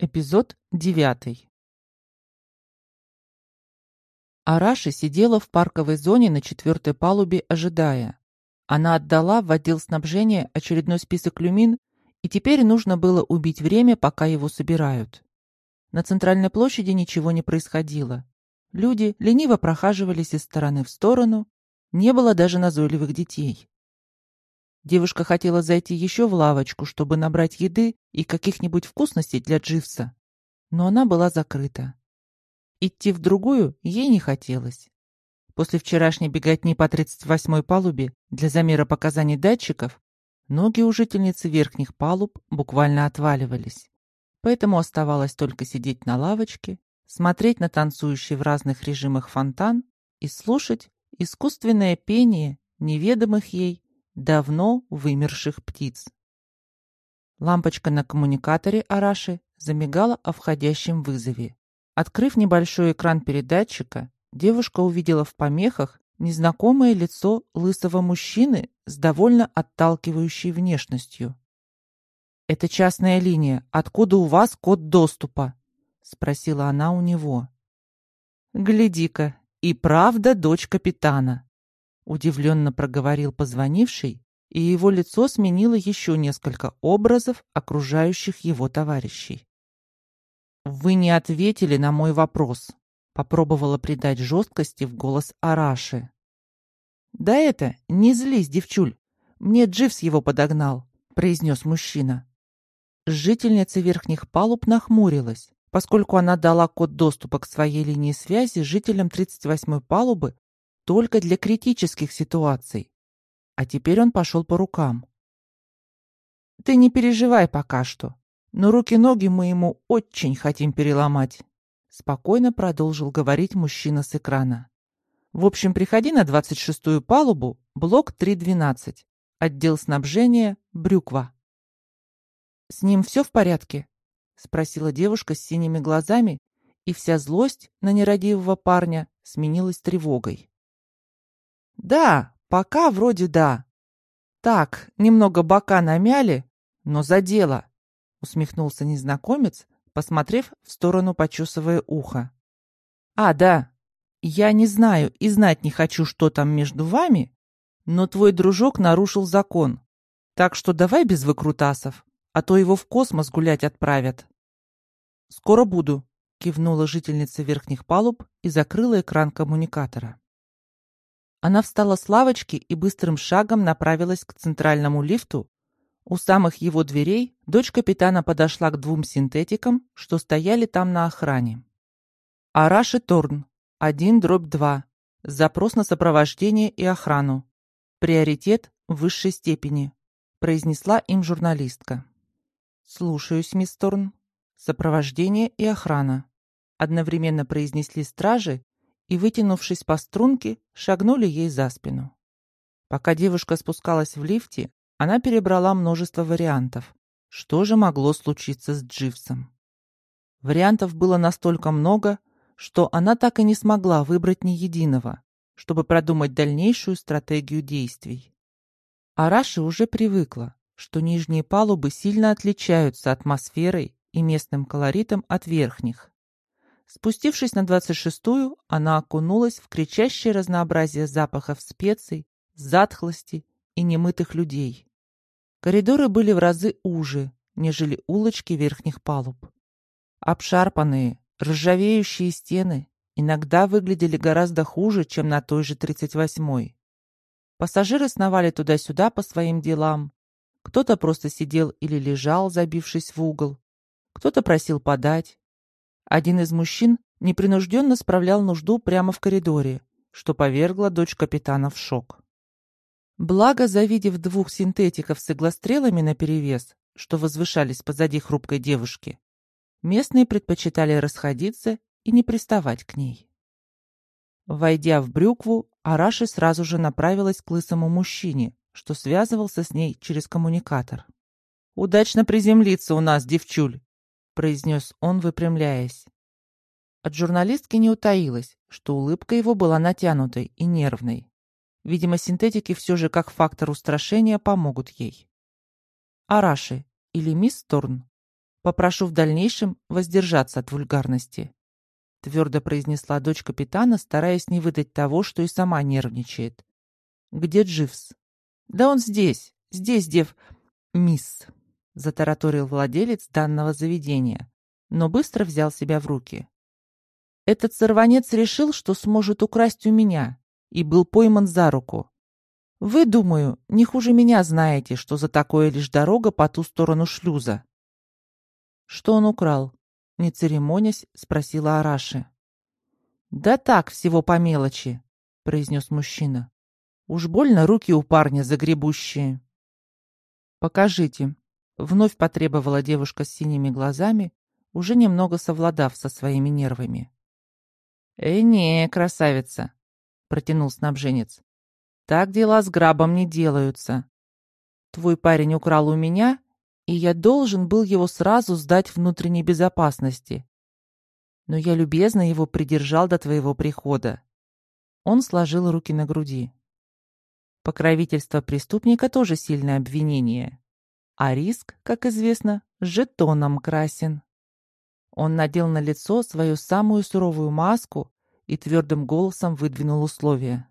Эпизод девятый. Араши сидела в парковой зоне на четвертой палубе, ожидая. Она отдала в отдел снабжения очередной список люмин, и теперь нужно было убить время, пока его собирают. На центральной площади ничего не происходило. Люди лениво прохаживались из стороны в сторону, не было даже назойливых детей. Девушка хотела зайти еще в лавочку, чтобы набрать еды и каких-нибудь вкусностей для Дживса, но она была закрыта. Идти в другую ей не хотелось. После вчерашней беготни по 38-й палубе для замера показаний датчиков ноги у жительницы верхних палуб буквально отваливались. Поэтому оставалось только сидеть на лавочке, смотреть на танцующий в разных режимах фонтан и слушать искусственное пение неведомых ей давно вымерших птиц. Лампочка на коммуникаторе Араши замигала о входящем вызове. Открыв небольшой экран передатчика, девушка увидела в помехах незнакомое лицо лысого мужчины с довольно отталкивающей внешностью. «Это частная линия. Откуда у вас код доступа?» — спросила она у него. «Гляди-ка, и правда дочь капитана», Удивленно проговорил позвонивший, и его лицо сменило еще несколько образов окружающих его товарищей. «Вы не ответили на мой вопрос», — попробовала придать жесткости в голос Араши. «Да это, не злись, девчуль, мне Дживс его подогнал», — произнес мужчина. Жительница верхних палуб нахмурилась, поскольку она дала код доступа к своей линии связи жителям 38-й палубы только для критических ситуаций. А теперь он пошел по рукам. Ты не переживай пока что, но руки-ноги мы ему очень хотим переломать. Спокойно продолжил говорить мужчина с экрана. В общем, приходи на 26-ю палубу, блок 312, отдел снабжения «Брюква». «С ним все в порядке?» — спросила девушка с синими глазами, и вся злость на нерадивого парня сменилась тревогой. Да, пока вроде да. Так, немного бока намяли, но за дело, усмехнулся незнакомец, посмотрев в сторону, почесывая ухо. А, да, я не знаю и знать не хочу, что там между вами, но твой дружок нарушил закон. Так что давай без выкрутасов, а то его в космос гулять отправят. Скоро буду, кивнула жительница верхних палуб и закрыла экран коммуникатора. Она встала с лавочки и быстрым шагом направилась к центральному лифту. У самых его дверей дочь капитана подошла к двум синтетикам, что стояли там на охране. Араши Торн, 1 дробь 2. Запрос на сопровождение и охрану. Приоритет высшей степени, произнесла им журналистка. Слушаюсь, мисс Торн. Сопровождение и охрана. Одновременно произнесли стражи и, вытянувшись по струнке, шагнули ей за спину. Пока девушка спускалась в лифте, она перебрала множество вариантов. Что же могло случиться с Дживсом? Вариантов было настолько много, что она так и не смогла выбрать ни единого, чтобы продумать дальнейшую стратегию действий. Араши уже привыкла, что нижние палубы сильно отличаются атмосферой и местным колоритом от верхних. Спустившись на двадцать шестую, она окунулась в кричащее разнообразие запахов специй, затхлости и немытых людей. Коридоры были в разы уже, нежели улочки верхних палуб. Обшарпанные, ржавеющие стены иногда выглядели гораздо хуже, чем на той же тридцать восьмой. Пассажиры сновали туда-сюда по своим делам. Кто-то просто сидел или лежал, забившись в угол. Кто-то просил подать, один из мужчин непринужденно справлял нужду прямо в коридоре, что повергло дочь капитана в шок. Благо, завидев двух синтетиков с иглострелами наперевес, что возвышались позади хрупкой девушки, местные предпочитали расходиться и не приставать к ней. Войдя в брюкву, Араши сразу же направилась к лысому мужчине, что связывался с ней через коммуникатор. «Удачно приземлиться у нас, девчуль!» Произнес он, выпрямляясь. От журналистки не утаилось, что улыбка его была натянутой и нервной. Видимо, синтетики все же как фактор устрашения помогут ей. «Араши или мисс Торн?» Попрошу в дальнейшем воздержаться от вульгарности», — твердо произнесла дочь капитана, стараясь не выдать того, что и сама нервничает. «Где Дживс?» «Да он здесь, здесь, дев...» «Мисс», — затараторил владелец данного заведения, но быстро взял себя в руки. «Этот сорванец решил, что сможет украсть у меня, и был пойман за руку. Вы, думаю, не хуже меня знаете, что за такое лишь дорога по ту сторону шлюза. Что он украл? Не церемонясь, спросила Араши. Да так, всего по мелочи, произнес мужчина. Уж больно руки у парня загребущие. Покажите. Вновь потребовала девушка с синими глазами, уже немного совладав со своими нервами. «Э, не, красавица!» — протянул снабженец. Так дела с грабом не делаются. Твой парень украл у меня, и я должен был его сразу сдать внутренней безопасности. Но я любезно его придержал до твоего прихода. Он сложил руки на груди. Покровительство преступника тоже сильное обвинение. А риск, как известно, жетоном красен. Он надел на лицо свою самую суровую маску и твердым голосом выдвинул условия.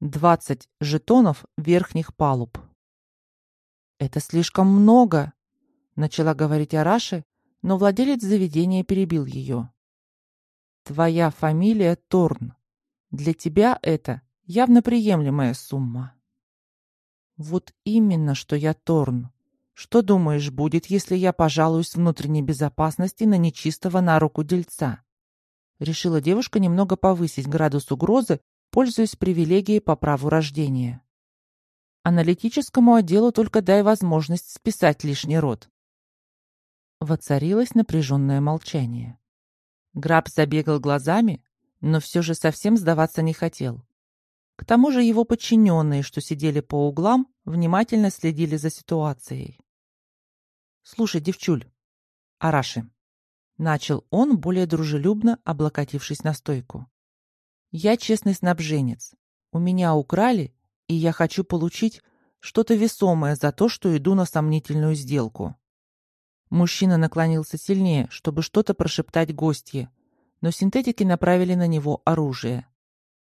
20 жетонов верхних палуб. «Это слишком много», — начала говорить Араши, но владелец заведения перебил ее. «Твоя фамилия Торн. Для тебя это явно приемлемая сумма». «Вот именно, что я Торн. Что думаешь, будет, если я пожалуюсь внутренней безопасности на нечистого на руку дельца?» Решила девушка немного повысить градус угрозы пользуясь привилегией по праву рождения. Аналитическому отделу только дай возможность списать лишний род. Воцарилось напряженное молчание. Граб забегал глазами, но все же совсем сдаваться не хотел. К тому же его подчиненные, что сидели по углам, внимательно следили за ситуацией. «Слушай, девчуль, Араши», — начал он, более дружелюбно облокотившись на стойку. Я честный снабженец. У меня украли, и я хочу получить что-то весомое за то, что иду на сомнительную сделку. Мужчина наклонился сильнее, чтобы что-то прошептать гостье, но синтетики направили на него оружие.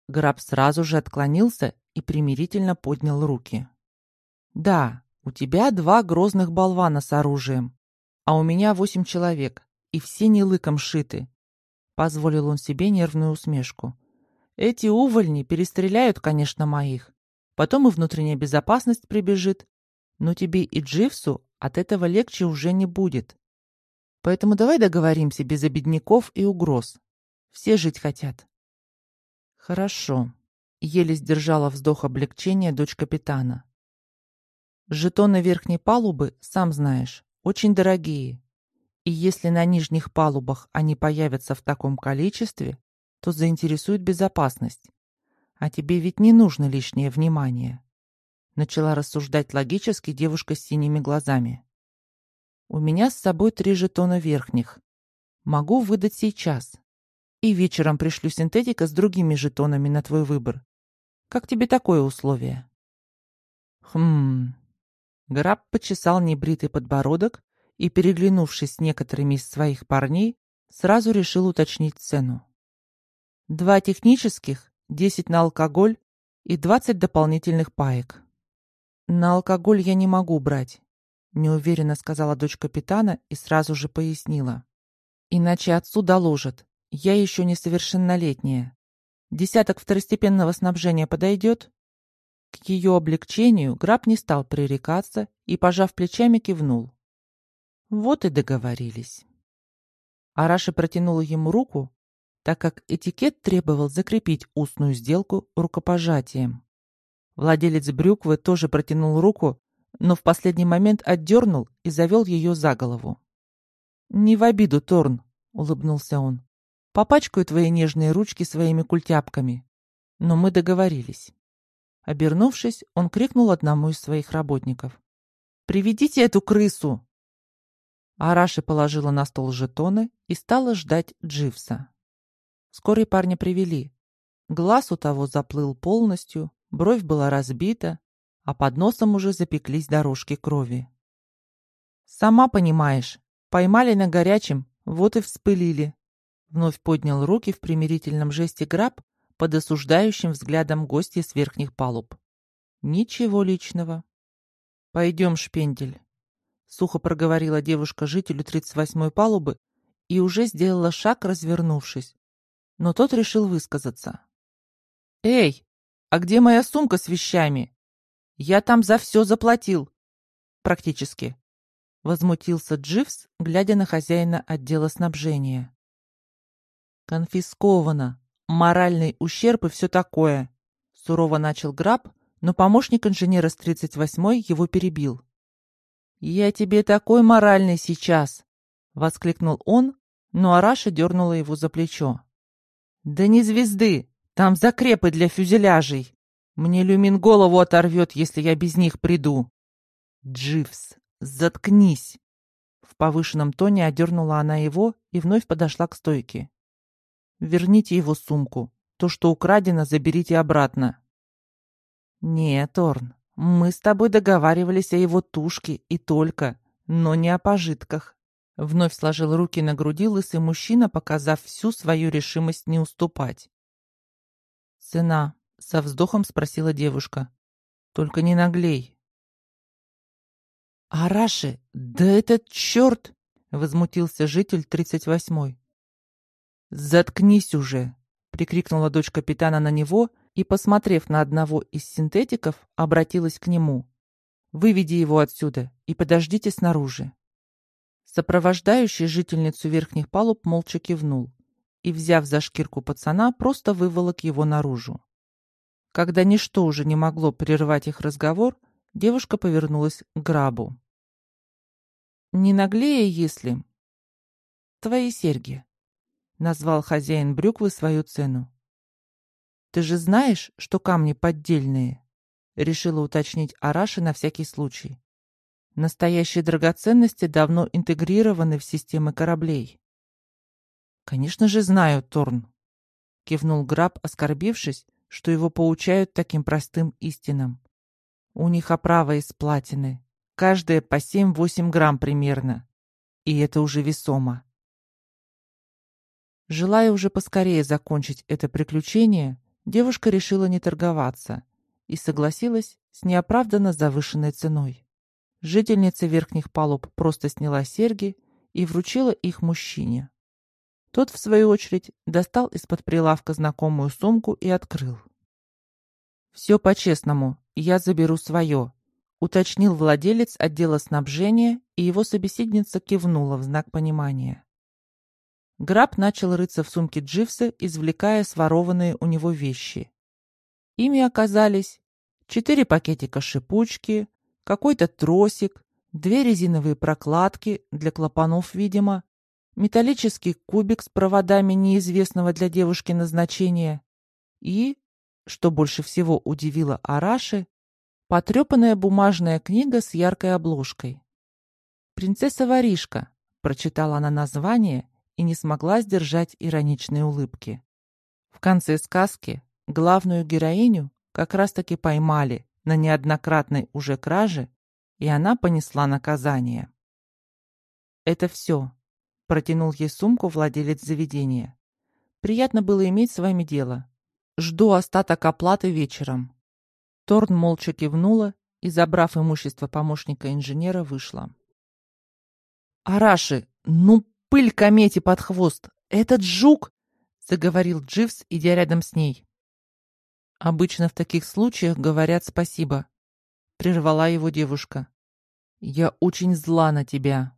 Граб сразу же отклонился и примирительно поднял руки. «Да, у тебя два грозных болвана с оружием, а у меня восемь человек, и все не лыком шиты», — позволил он себе нервную усмешку. Эти увольни перестреляют, конечно, моих. Потом и внутренняя безопасность прибежит. Но тебе и Дживсу от этого легче уже не будет. Поэтому давай договоримся без обедняков и угроз. Все жить хотят. Хорошо. Еле сдержала вздох облегчения дочь капитана. Жетоны верхней палубы, сам знаешь, очень дорогие. И если на нижних палубах они появятся в таком количестве, то заинтересует безопасность. А тебе ведь не нужно лишнее внимание. Начала рассуждать логически девушка с синими глазами. У меня с собой три жетона верхних. Могу выдать сейчас. И вечером пришлю синтетика с другими жетонами на твой выбор. Как тебе такое условие? Хм. Граб почесал небритый подбородок и, переглянувшись с некоторыми из своих парней, сразу решил уточнить цену. Два технических, 10 на алкоголь и 20 дополнительных паек. На алкоголь я не могу брать, неуверенно сказала дочь капитана и сразу же пояснила. Иначе отцу доложат. Я еще несовершеннолетняя. Десяток второстепенного снабжения подойдет? К ее облегчению граб не стал пререкаться и, пожав плечами, кивнул. Вот и договорились. Араши протянула ему руку, так как этикет требовал закрепить устную сделку рукопожатием. Владелец брюквы тоже протянул руку, но в последний момент отдернул и завел ее за голову. «Не в обиду, Торн», — улыбнулся он. «Попачкаю твои нежные ручки своими культяпками. Но мы договорились». Обернувшись, он крикнул одному из своих работников. «Приведите эту крысу!» Араши положила на стол жетоны и стала ждать Дживса. Вскоре парня привели. Глаз у того заплыл полностью, бровь была разбита, а под носом уже запеклись дорожки крови. «Сама понимаешь», Поймали на горячем, вот и вспылили. Вновь поднял руки в примирительном жесте граб под осуждающим взглядом гостя с верхних палуб. Ничего личного. Пойдем, шпендель. Сухо проговорила девушка жителю 38-й палубы и уже сделала шаг, развернувшись. Но тот решил высказаться. «Эй, а где моя сумка с вещами? Я там за все заплатил. Практически. Возмутился Дживс, глядя на хозяина отдела снабжения. Конфисковано. Моральный ущерб и все такое. Сурово начал Граб, но помощник инженера с 38-й его перебил. «Я тебе такой моральный сейчас!» — воскликнул он, но Араша дернула его за плечо. «Да не звезды! Там закрепы для фюзеляжей. Мне люмин голову оторвет, если я без них приду. Дживс, заткнись. В повышенном тоне одернула она его и вновь подошла к стойке. Верните его сумку. То, что украдено, заберите обратно. Нет, Торн, мы с тобой договаривались о его тушке и только, но не о пожитках. Вновь сложил руки на груди лысый мужчина, показав всю свою решимость не уступать. «Цена?» — со вздохом спросила девушка. «Только не наглей». «Араши, да этот черт!» — возмутился житель тридцать восьмой. «Заткнись уже!» — прикрикнула дочь капитана на него и, посмотрев на одного из синтетиков, обратилась к нему. «Выведи его отсюда и подождите снаружи». Сопровождающий жительницу верхних палуб молча кивнул и, взяв за шкирку пацана, просто выволок его наружу. Когда ничто уже не могло прервать их разговор, девушка повернулась к грабу. «Не наглее, если...» «Твои серьги», — назвал хозяин брюквы свою цену. «Ты же знаешь, что камни поддельные?» — решила уточнить Араши на всякий случай. «Настоящие драгоценности давно интегрированы в системы кораблей». «Конечно же знаю, Торн», — кивнул Граб, оскорбившись, что его поучают таким простым истинам. «У них оправа из платины, каждая по 7-8 грамм примерно, и это уже весомо». Желая уже поскорее закончить это приключение, девушка решила не торговаться и согласилась с неоправданно завышенной ценой. Жительница верхних палуб просто сняла серьги и вручила их мужчине. Тот, в свою очередь, достал из-под прилавка знакомую сумку и открыл. «Все по-честному, я заберу свое», — уточнил владелец отдела снабжения, и его собеседница кивнула в знак понимания. Граб начал рыться в сумке Дживса, извлекая сворованные у него вещи. Ими оказались четыре пакетика шипучки, какой-то тросик, две резиновые прокладки для клапанов, видимо, металлический кубик с проводами неизвестного для девушки назначения и, что больше всего удивило Араши, потрепанная бумажная книга с яркой обложкой. «Принцесса-воришка», — прочитала она название и не смогла сдержать ироничной улыбки. В конце сказки главную героиню как раз-таки поймали на неоднократной уже краже, и она понесла наказание. Это все, Протянул ей сумку владелец заведения. Приятно было иметь с вами дело. Жду остаток оплаты вечером. Торн молча кивнула и, забрав имущество помощника инженера, вышла. «Араши, ну пыль комете под хвост! Этот жук!» — заговорил Дживс, идя рядом с ней. «Обычно в таких случаях говорят спасибо», — прервала его девушка. «Я очень зла на тебя».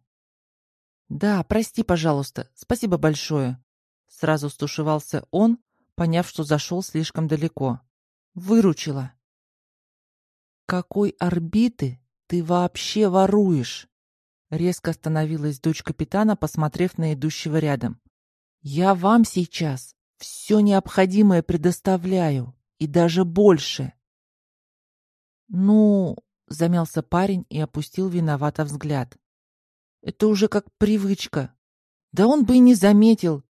«Да, прости, пожалуйста. Спасибо большое». Сразу стушевался он, поняв, что зашел слишком далеко. «Выручила». «Какой орбиты ты вообще воруешь?» Резко остановилась дочь капитана, посмотрев на идущего рядом. «Я вам сейчас все необходимое предоставляю, и даже больше». «Ну...» — замялся парень и опустил виновато взгляд. Это уже как привычка. Да он бы и не заметил.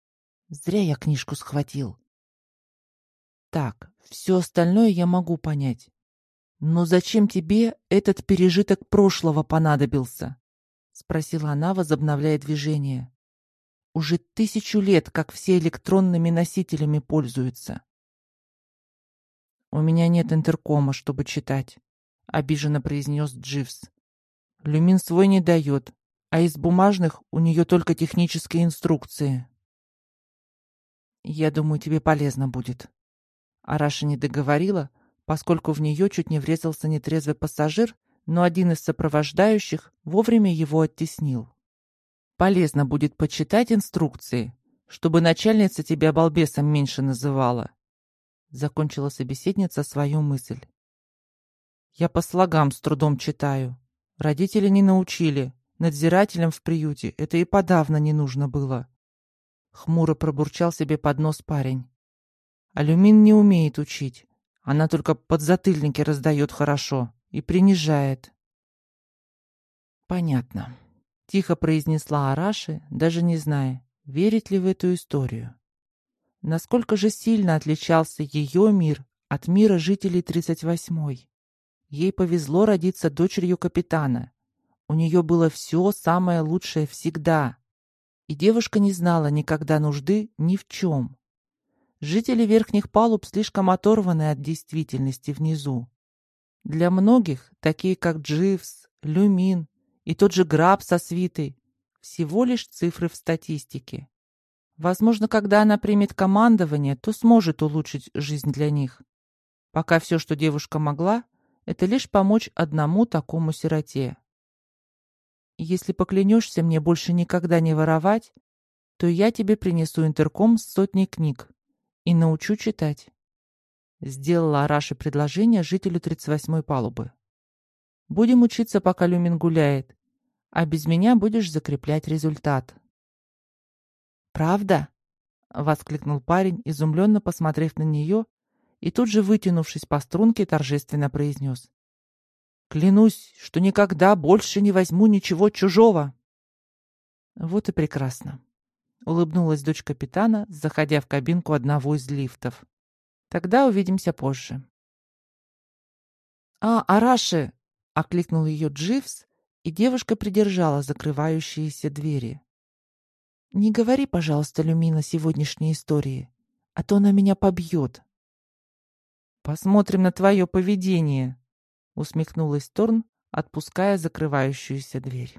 Зря я книжку схватил. Так, все остальное я могу понять. Но зачем тебе этот пережиток прошлого понадобился? Спросила она, возобновляя движение. «Уже тысячу лет, как все электронными носителями пользуются». «У меня нет интеркома, чтобы читать», — обиженно произнес Дживс. «Люмин свой не дает, а из бумажных у нее только технические инструкции». «Я думаю, тебе полезно будет». Араша не договорила, поскольку в нее чуть не врезался нетрезвый пассажир, но один из сопровождающих вовремя его оттеснил. «Полезно будет почитать инструкции, чтобы начальница тебя балбесом меньше называла», закончила собеседница свою мысль. «Я по слогам с трудом читаю. Родители не научили. Надзирателям в приюте это и подавно не нужно было». Хмуро пробурчал себе под нос парень. «Алюмин не умеет учить. Она только подзатыльники раздает хорошо и принижает». «Понятно», — тихо произнесла Араши, даже не зная, верить ли в эту историю. Насколько же сильно отличался ее мир от мира жителей 38-й. Ей повезло родиться дочерью капитана. У нее было все самое лучшее всегда. И девушка не знала никогда нужды ни в чем. Жители верхних палуб слишком оторваны от действительности внизу. Для многих, такие как Дживс, Люмин и тот же Граб со свитой, всего лишь цифры в статистике. Возможно, когда она примет командование, то сможет улучшить жизнь для них. Пока все, что девушка могла, это лишь помочь одному такому сироте. Если поклянешься мне больше никогда не воровать, то я тебе принесу интерком с сотней книг и научу читать. Сделала Араши предложение жителю 38-й палубы. Будем учиться, пока Люмин гуляет, а без меня будешь закреплять результат. «Правда?» — воскликнул парень, изумленно посмотрев на нее, и тут же, вытянувшись по струнке, торжественно произнес. «Клянусь, что никогда больше не возьму ничего чужого!» «Вот и прекрасно!» — улыбнулась дочь капитана, заходя в кабинку одного из лифтов. «Тогда увидимся позже». «А, Араши!» — окликнул ее Дживс, и девушка придержала закрывающиеся двери. Не говори, пожалуйста, Люмина сегодняшней истории, а то она меня побьет. Посмотрим на твое поведение, усмехнулась Торн, отпуская закрывающуюся дверь.